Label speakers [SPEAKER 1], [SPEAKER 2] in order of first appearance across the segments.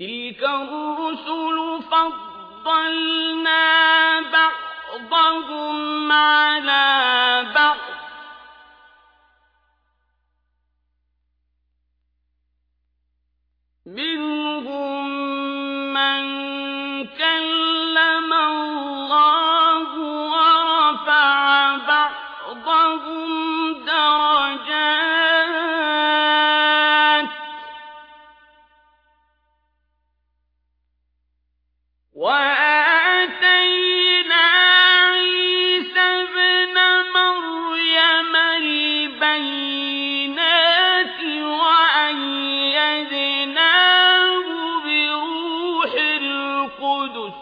[SPEAKER 1] تلك الرسل فضلنا بعضهم على وآتينا عيسى ابن مريم وأيدناه بروح القدس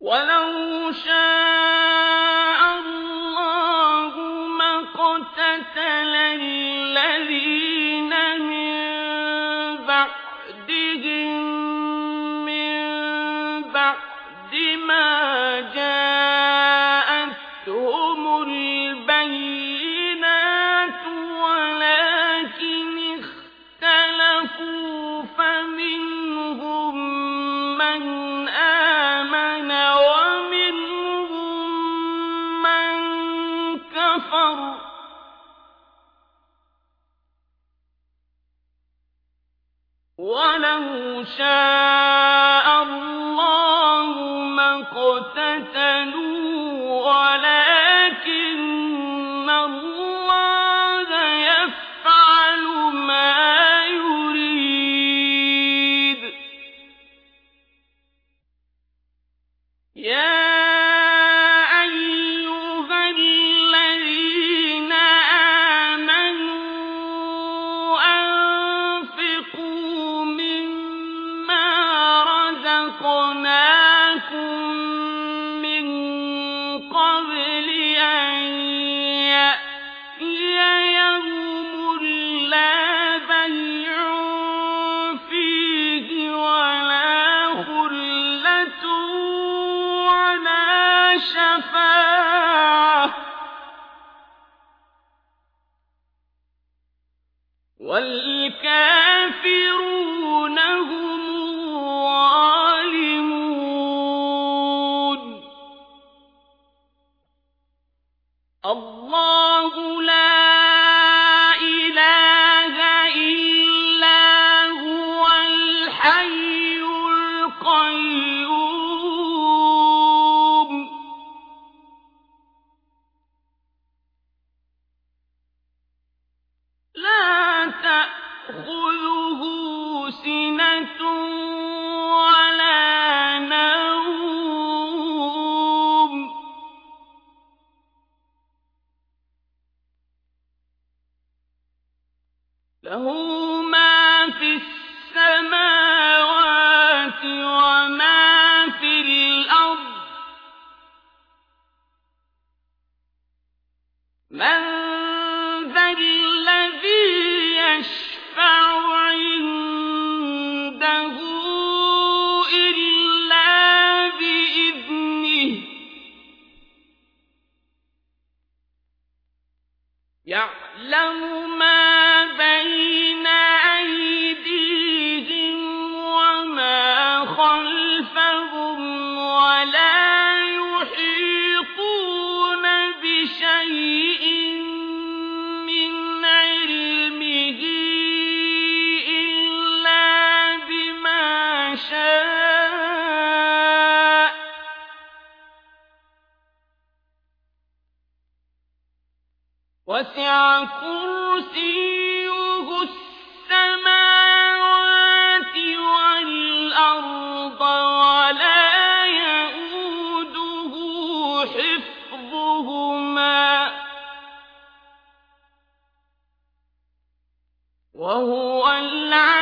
[SPEAKER 1] ولو شاء ولكن اختلفوا فمنهم من آمن ومنهم من كفر. ولو شاء رزقناكم من قبل أن يأتي يوم لا بيع فيه ولا خلة ولا شفاعة. من ذا الذي يشفع عنده إلا بإذنه. يعلم ما وسع كرسيه السماوات والأرض ولا حفظهما. وهو العلي